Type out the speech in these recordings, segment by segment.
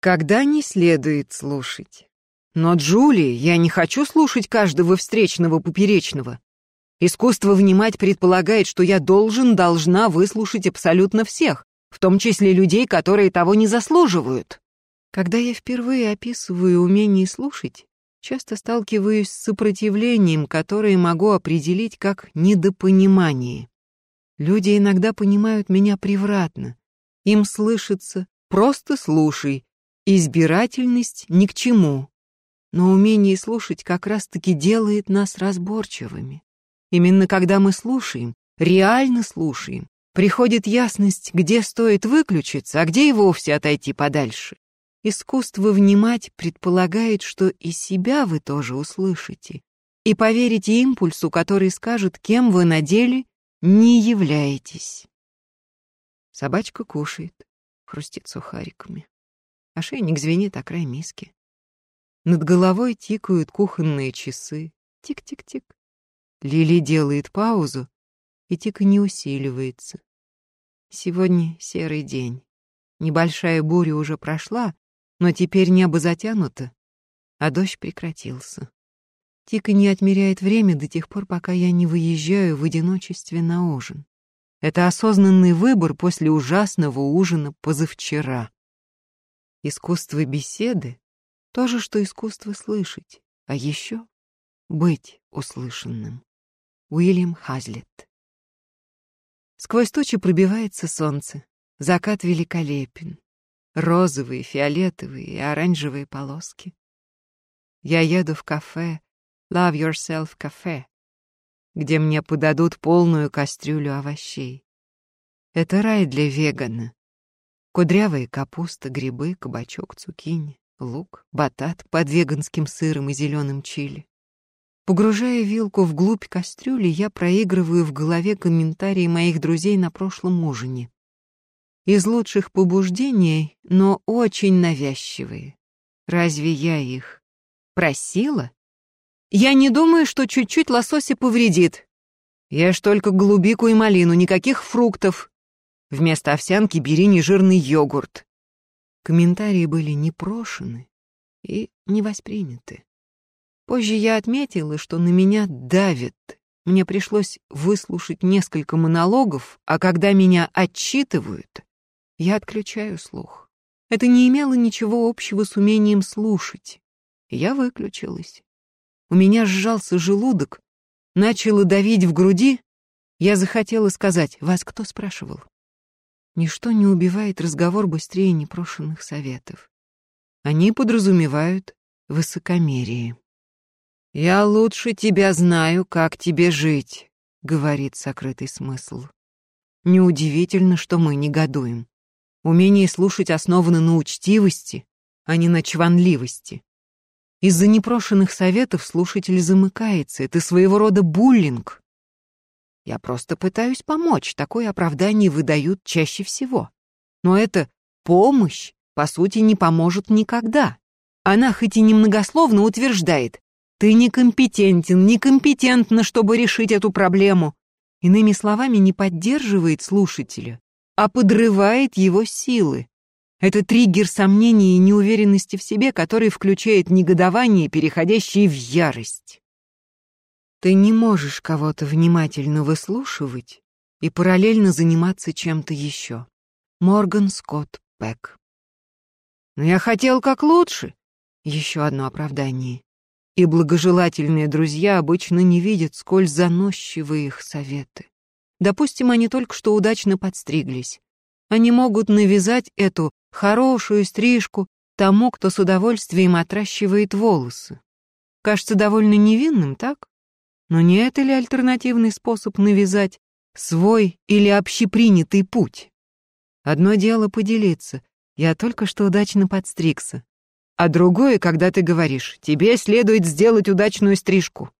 Когда не следует слушать. Но, Джули, я не хочу слушать каждого встречного поперечного. Искусство внимать предполагает, что я должен, должна выслушать абсолютно всех, в том числе людей, которые того не заслуживают. Когда я впервые описываю умение слушать, часто сталкиваюсь с сопротивлением, которое могу определить как недопонимание. Люди иногда понимают меня превратно. Им слышится «просто слушай», избирательность ни к чему. Но умение слушать как раз-таки делает нас разборчивыми. Именно когда мы слушаем, реально слушаем, приходит ясность, где стоит выключиться, а где и вовсе отойти подальше. Искусство внимать предполагает, что и себя вы тоже услышите, и поверите импульсу, который скажет, кем вы на деле не являетесь. Собачка кушает, хрустит сухариками. Ошейник звенит о край миски. Над головой тикают кухонные часы. Тик-тик-тик. Лили делает паузу, и тиканье усиливается. Сегодня серый день. Небольшая буря уже прошла, но теперь небо затянуто, а дождь прекратился. Тика не отмеряет время до тех пор, пока я не выезжаю в одиночестве на ужин. Это осознанный выбор после ужасного ужина позавчера. Искусство беседы — то же, что искусство слышать, а еще быть услышанным. Уильям Хазлетт Сквозь тучи пробивается солнце. Закат великолепен. Розовые, фиолетовые и оранжевые полоски. Я еду в кафе Love Yourself Cafe, где мне подадут полную кастрюлю овощей. Это рай для вегана. Кудрявая капуста, грибы, кабачок, цукини, лук, батат под веганским сыром и зеленым чили. Погружая вилку вглубь кастрюли, я проигрываю в голове комментарии моих друзей на прошлом ужине. Из лучших побуждений, но очень навязчивые. Разве я их просила? Я не думаю, что чуть-чуть лосося повредит. Ешь только голубику и малину, никаких фруктов. Вместо овсянки бери нежирный йогурт. Комментарии были непрошены и не восприняты. Позже я отметила, что на меня давит. Мне пришлось выслушать несколько монологов, а когда меня отчитывают, я отключаю слух. Это не имело ничего общего с умением слушать. Я выключилась. У меня сжался желудок, начало давить в груди. Я захотела сказать, вас кто спрашивал? Ничто не убивает разговор быстрее непрошенных советов. Они подразумевают высокомерие. «Я лучше тебя знаю, как тебе жить», — говорит сокрытый смысл. Неудивительно, что мы негодуем. Умение слушать основано на учтивости, а не на чванливости. Из-за непрошенных советов слушатель замыкается. Это своего рода буллинг. Я просто пытаюсь помочь. Такое оправдание выдают чаще всего. Но это помощь, по сути, не поможет никогда. Она хоть и немногословно утверждает, ты некомпетентен, некомпетентна, чтобы решить эту проблему. Иными словами, не поддерживает слушателя, а подрывает его силы. Это триггер сомнений и неуверенности в себе, который включает негодование, переходящее в ярость. Ты не можешь кого-то внимательно выслушивать и параллельно заниматься чем-то еще. Морган Скотт Пэк. Но я хотел как лучше. Еще одно оправдание и благожелательные друзья обычно не видят, сколь заносчивы их советы. Допустим, они только что удачно подстриглись. Они могут навязать эту хорошую стрижку тому, кто с удовольствием отращивает волосы. Кажется довольно невинным, так? Но не это ли альтернативный способ навязать свой или общепринятый путь? Одно дело поделиться. Я только что удачно подстригся а другое, когда ты говоришь, тебе следует сделать удачную стрижку.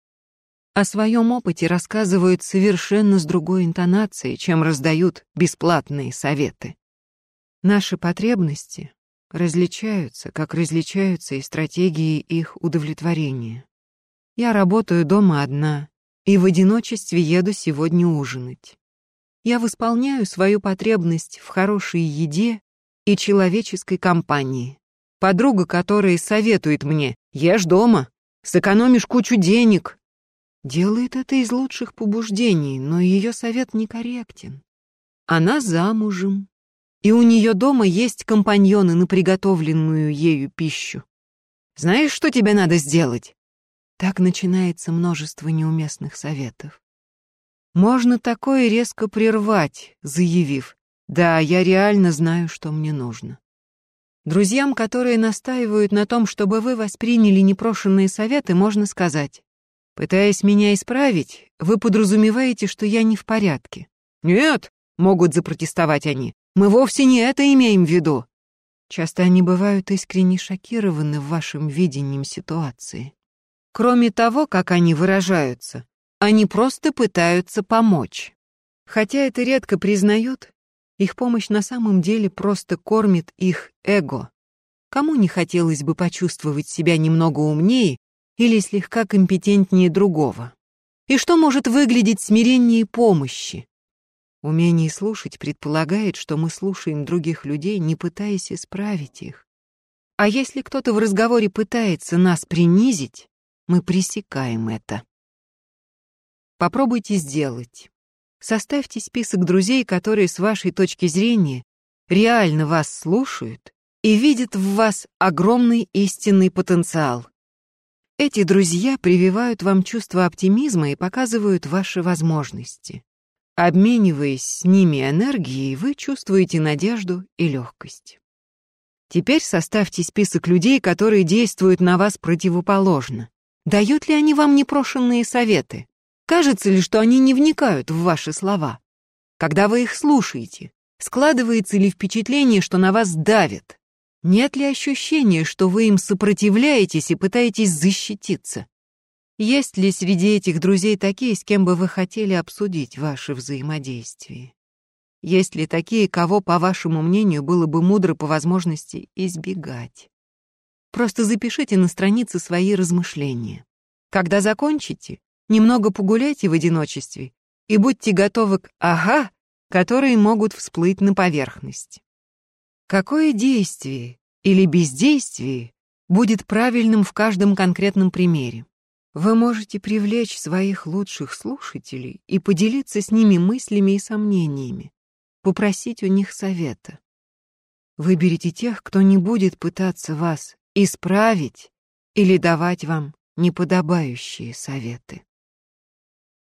О своем опыте рассказывают совершенно с другой интонацией, чем раздают бесплатные советы. Наши потребности различаются, как различаются и стратегии их удовлетворения. Я работаю дома одна и в одиночестве еду сегодня ужинать. Я восполняю свою потребность в хорошей еде и человеческой компании. Подруга, которая советует мне «Ешь дома, сэкономишь кучу денег». Делает это из лучших побуждений, но ее совет некорректен. Она замужем, и у нее дома есть компаньоны на приготовленную ею пищу. Знаешь, что тебе надо сделать? Так начинается множество неуместных советов. Можно такое резко прервать, заявив, «Да, я реально знаю, что мне нужно». Друзьям, которые настаивают на том, чтобы вы восприняли непрошенные советы, можно сказать, «Пытаясь меня исправить, вы подразумеваете, что я не в порядке». «Нет», — могут запротестовать они, «мы вовсе не это имеем в виду». Часто они бывают искренне шокированы вашим видением ситуации. Кроме того, как они выражаются, они просто пытаются помочь. Хотя это редко признают, их помощь на самом деле просто кормит их эго. Кому не хотелось бы почувствовать себя немного умнее или слегка компетентнее другого? И что может выглядеть смирение помощи? Умение слушать предполагает, что мы слушаем других людей, не пытаясь исправить их. А если кто-то в разговоре пытается нас принизить, мы пресекаем это. Попробуйте сделать. Составьте список друзей, которые с вашей точки зрения реально вас слушают и видят в вас огромный истинный потенциал. Эти друзья прививают вам чувство оптимизма и показывают ваши возможности. Обмениваясь с ними энергией, вы чувствуете надежду и легкость. Теперь составьте список людей, которые действуют на вас противоположно. Дают ли они вам непрошенные советы? Кажется ли, что они не вникают в ваши слова? Когда вы их слушаете, складывается ли впечатление, что на вас давят? Нет ли ощущения, что вы им сопротивляетесь и пытаетесь защититься? Есть ли среди этих друзей такие, с кем бы вы хотели обсудить ваше взаимодействие? Есть ли такие, кого, по вашему мнению, было бы мудро по возможности избегать? Просто запишите на странице свои размышления. Когда закончите, немного погуляйте в одиночестве и будьте готовы к «ага», которые могут всплыть на поверхность. Какое действие или бездействие будет правильным в каждом конкретном примере? Вы можете привлечь своих лучших слушателей и поделиться с ними мыслями и сомнениями, попросить у них совета. Выберите тех, кто не будет пытаться вас исправить или давать вам неподобающие советы.